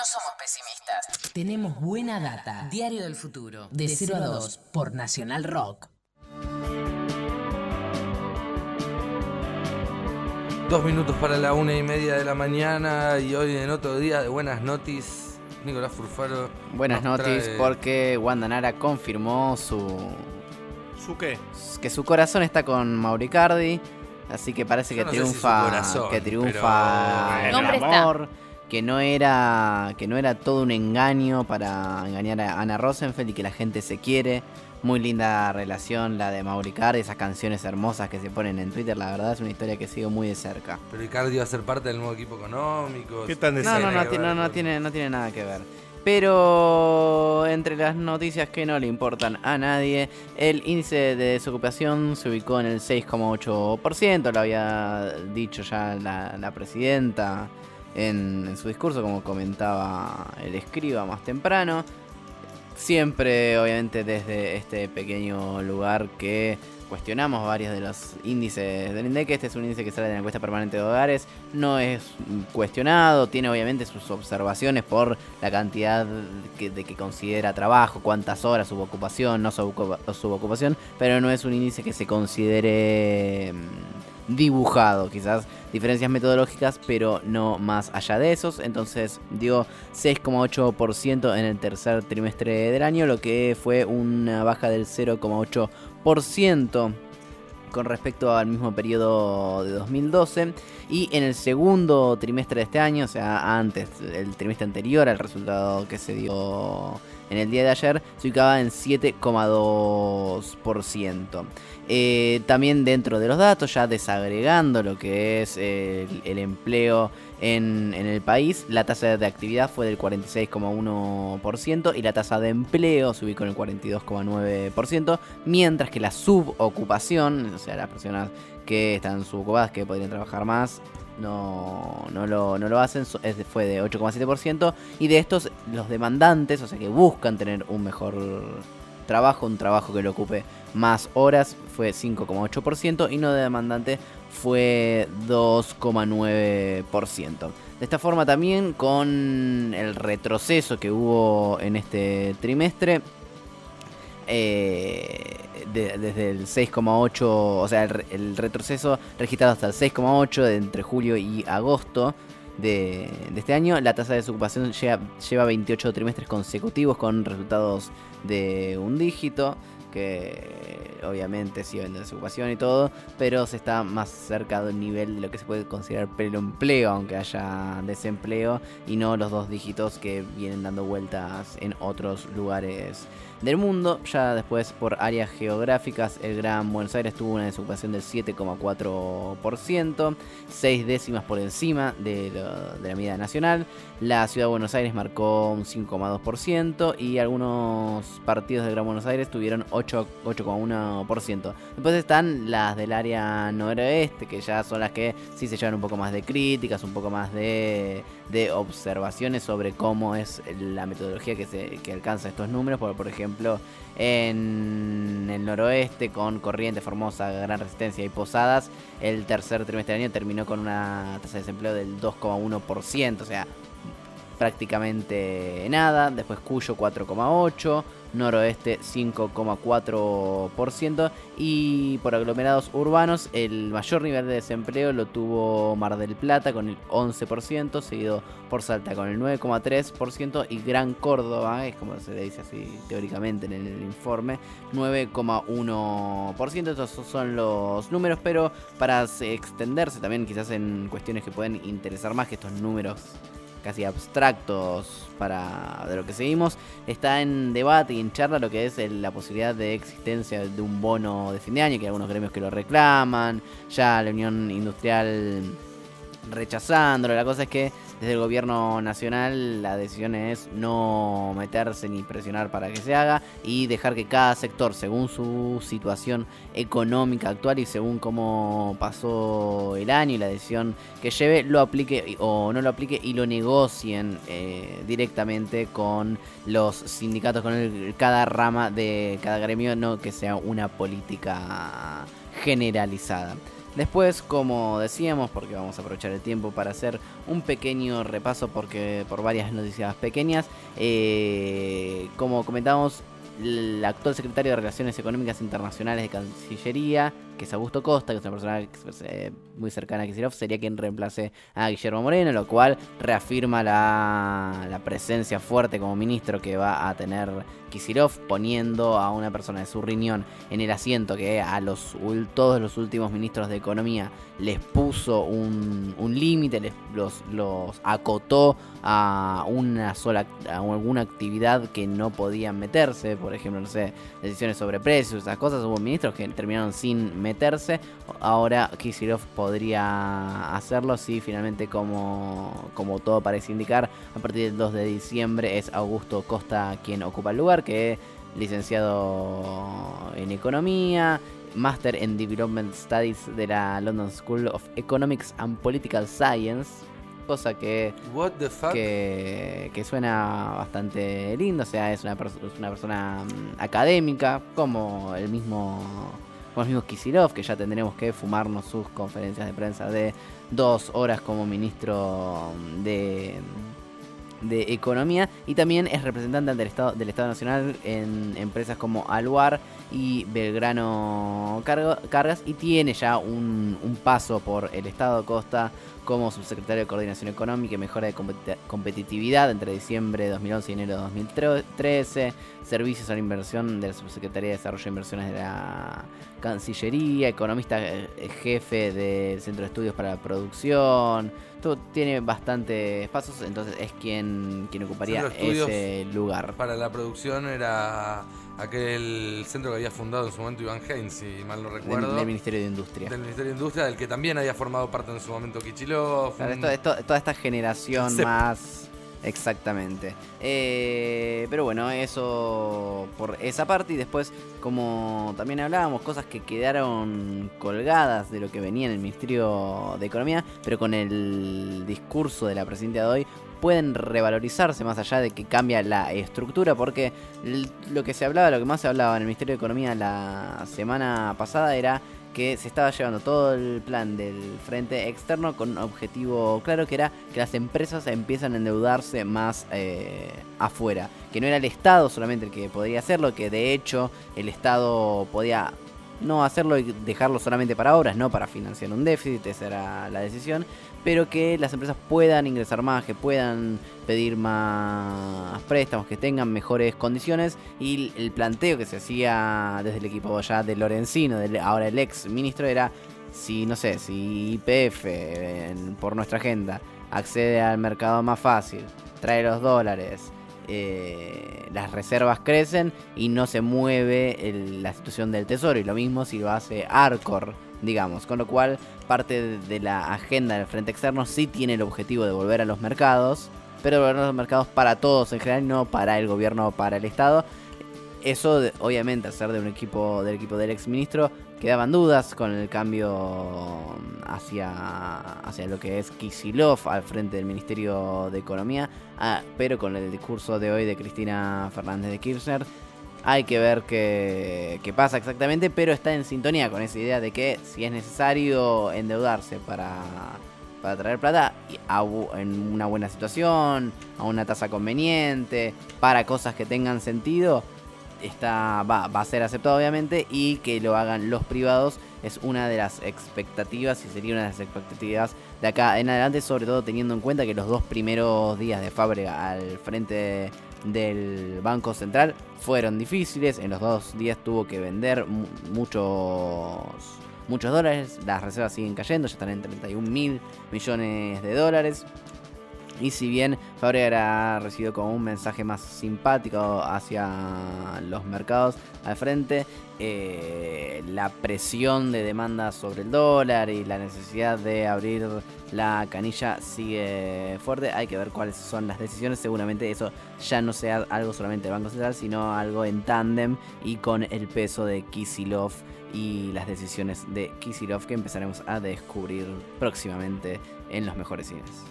No somos pesimistas. Tenemos buena data. Diario del futuro. De, 0 a 2 por Nacional Rock. Dos minutos para la una y media de la mañana y hoy en otro día de buenas noticias, Nicolás Furfaro. Buenas noticias trae- porque Wanda Nara confirmó su ¿Su qué? que su corazón está con Mauricardi, así que parece Yo que no si triunfa corazón, que triunfa pero- el está. Que no era que no era todo un engaño para engañar a Ana Rosenfeld y que la gente se quiere. Muy linda relación la de Mauricardi, esas canciones hermosas que se ponen en Twitter, la verdad es una historia que sigo muy de cerca. Pero Icardi va a ser parte del nuevo equipo económico. ¿Qué tan de No, no, no, no, no tiene, no tiene nada que ver. Pero entre las noticias que no le importan a nadie, el índice de desocupación se ubicó en el 6,8%, lo había dicho ya la, la presidenta en, en su discurso, como comentaba el escriba más temprano. Siempre, obviamente, desde este pequeño lugar que cuestionamos varios de los índices del INDEC. Este es un índice que sale de la encuesta permanente de hogares. No es cuestionado, tiene obviamente sus observaciones por la cantidad de que considera trabajo, cuántas horas, subocupación, no subocupa- subocupación, pero no es un índice que se considere mm, dibujado. Quizás diferencias metodológicas, pero no más allá de esos. Entonces dio 6,8% en el tercer trimestre del año, lo que fue una baja del 0,8% con respecto al mismo periodo de 2012 y en el segundo trimestre de este año, o sea, antes, el trimestre anterior al resultado que se dio en el día de ayer, se ubicaba en 7,2%. Eh, también dentro de los datos, ya desagregando lo que es el, empleo en, en el país, la tasa de actividad fue del 46,1% y la tasa de empleo se ubicó en el 42,9%, mientras que la subocupación, o sea, las personas que están subocupadas, que podrían trabajar más, no, no, lo, no lo hacen, de- fue de 8,7%, y de estos los demandantes, o sea, que buscan tener un mejor trabajo, un trabajo que le ocupe más horas, fue 5,8% y no demandante fue 2,9%. De esta forma también con el retroceso que hubo en este trimestre, eh, de- desde el 6,8, o sea, el, el retroceso registrado hasta el 6,8 de entre julio y agosto de, de este año, la tasa de desocupación lleva, lleva 28 trimestres consecutivos con resultados de un dígito, que obviamente sigue habiendo desocupación y todo, pero se está más cerca del nivel de lo que se puede considerar pleno empleo, aunque haya desempleo, y no los dos dígitos que vienen dando vueltas en otros lugares del mundo. Ya después por áreas geográficas, el Gran Buenos Aires tuvo una desocupación del 7,4%, 6 décimas por encima de, de la medida nacional. La ciudad de Buenos Aires marcó un 5,2% y algunos partidos del Gran Buenos Aires tuvieron 8 8,1%. Después están las del área noroeste, que ya son las que sí se llevan un poco más de críticas, un poco más de, de observaciones sobre cómo es la metodología que, se, que alcanza estos números. Por, por ejemplo, en el noroeste, con Corrientes, Formosa, Gran Resistencia y Posadas, el tercer trimestre del año terminó con una tasa de desempleo del 2,1%, o sea, prácticamente nada. Después Cuyo 4,8%, Noroeste 5,4% y por aglomerados urbanos el mayor nivel de desempleo lo tuvo Mar del Plata con el 11%, seguido por Salta con el 9,3% y Gran Córdoba, es como se le dice así teóricamente en el informe, 9,1%. Estos son los números, pero para se- extenderse también quizás en cuestiones que pueden interesar más que estos números casi abstractos para de lo que seguimos, está en debate y en charla lo que es la posibilidad de existencia de un bono de fin de año, que hay algunos gremios que lo reclaman, ya la Unión Industrial rechazándolo. La cosa es que desde el gobierno nacional la decisión es no meterse ni presionar para que se haga y dejar que cada sector, según su situación económica actual y según cómo pasó el año y la decisión que lleve, lo aplique o no lo aplique y lo negocien eh, directamente con los sindicatos, con el- cada rama de cada gremio, no que sea una política generalizada. Después, como decíamos, porque vamos a aprovechar el tiempo para hacer un pequeño repaso porque por varias noticias pequeñas, eh, como comentábamos, el actual secretario de Relaciones Económicas Internacionales de Cancillería, que es Augusto Costa, que es una persona eh, muy cercana a Kicillof, sería quien reemplace a Guillermo Moreno, lo cual reafirma la, la presencia fuerte como ministro que va a tener Kisilov, poniendo a una persona de su riñón en el asiento que a los todos los últimos ministros de Economía les puso un, un límite, los, los acotó a una sola a alguna actividad que no podían meterse, por ejemplo, no sé, decisiones sobre precios, esas cosas, hubo ministros que terminaron sin meterse, ahora Kisilov podría hacerlo si finalmente como, como todo parece indicar, a partir del 2 de diciembre es Augusto Costa quien ocupa el lugar, que es licenciado en economía, Master en Development Studies de la London School of Economics and Political Science, cosa que, que, que, suena bastante lindo, o sea, es una, es una persona mm, académica, como el mismo como el mismo Kisilov, que ya tendremos que fumarnos sus conferencias de prensa de dos horas como ministro de, Economía. Y también es representante del Estado, del Estado Nacional en empresas como Aluar y Belgrano Cargas y tiene ya un paso por el Estado Costa como subsecretario de Coordinación Económica y Mejora de Competitividad entre diciembre de 2011 y enero de 2013, servicios a la inversión de la Subsecretaría de Desarrollo e Inversiones de la Cancillería, economista eh, jefe del Centro de Estudios para la Producción, todo tiene bastantes pasos, entonces es quien, quien ocuparía ese lugar. Para la producción era aquel centro que había fundado en su momento Iván Heinz, si mal no recuerdo. Del, Ministerio de Industria. Del Ministerio de Industria, del que también había formado parte en su momento Kichilov. toda esta generación más... Exactamente. Eh, pero bueno, eso por esa parte. Y después, como también hablábamos, cosas que quedaron colgadas de lo que venía en el Ministerio de Economía, pero con el discurso de la presidenta de hoy pueden revalorizarse más allá de que cambia la estructura, porque lo que se hablaba, lo que más se hablaba en el Ministerio de Economía la semana pasada era que se estaba llevando todo el plan del frente externo con un objetivo claro que era que las empresas empiezan a endeudarse más eh, afuera, que no era el Estado solamente el que podía hacerlo, que de hecho el Estado podía no hacerlo y dejarlo solamente para obras, no para financiar un déficit, esa era la decisión, pero que las empresas puedan ingresar más, que puedan pedir más préstamos, que tengan mejores condiciones y el planteo que se hacía desde el equipo ya de Lorenzino, ahora el ex ministro, era si, no sé, si IPF por nuestra agenda accede al mercado más fácil, trae los dólares, eh, las reservas crecen y no se mueve la situación del tesoro. Y lo mismo si lo hace Arcor, digamos. Con lo cual, parte de la agenda del frente externo sí tiene el objetivo de volver a los mercados, pero volver a los mercados para todos en general, no para el gobierno o para el Estado. Eso, obviamente, hacer de un equipo del equipo del ex ministro quedaban dudas con el cambio hacia, hacia lo que es Kisilov al frente del Ministerio de Economía, ah, pero con el discurso de hoy de Cristina Fernández de Kirchner. Hay que ver qué, qué pasa exactamente, pero está en sintonía con esa idea de que si es necesario endeudarse para, para traer plata en una buena situación, a una tasa conveniente, para cosas que tengan sentido, está, va, a ser aceptado obviamente y que lo hagan los privados es una de las expectativas y sería una de las expectativas de acá en adelante, sobre todo teniendo en cuenta que los dos primeros días de Fábrica al frente del Banco Central fueron difíciles. En los dos días tuvo que vender muchos muchos dólares. Las reservas siguen cayendo, ya están en 31 mil millones de dólares. Y si bien Fabregat ha recibido como un mensaje más simpático hacia los mercados al frente, eh, la presión de demanda sobre el dólar y la necesidad de abrir la canilla sigue fuerte. Hay que ver cuáles son las decisiones. Seguramente eso ya no sea algo solamente de Banco Central, sino algo en tándem y con el peso de Kisilov y las decisiones de Kisilov que empezaremos a descubrir próximamente en los mejores cines.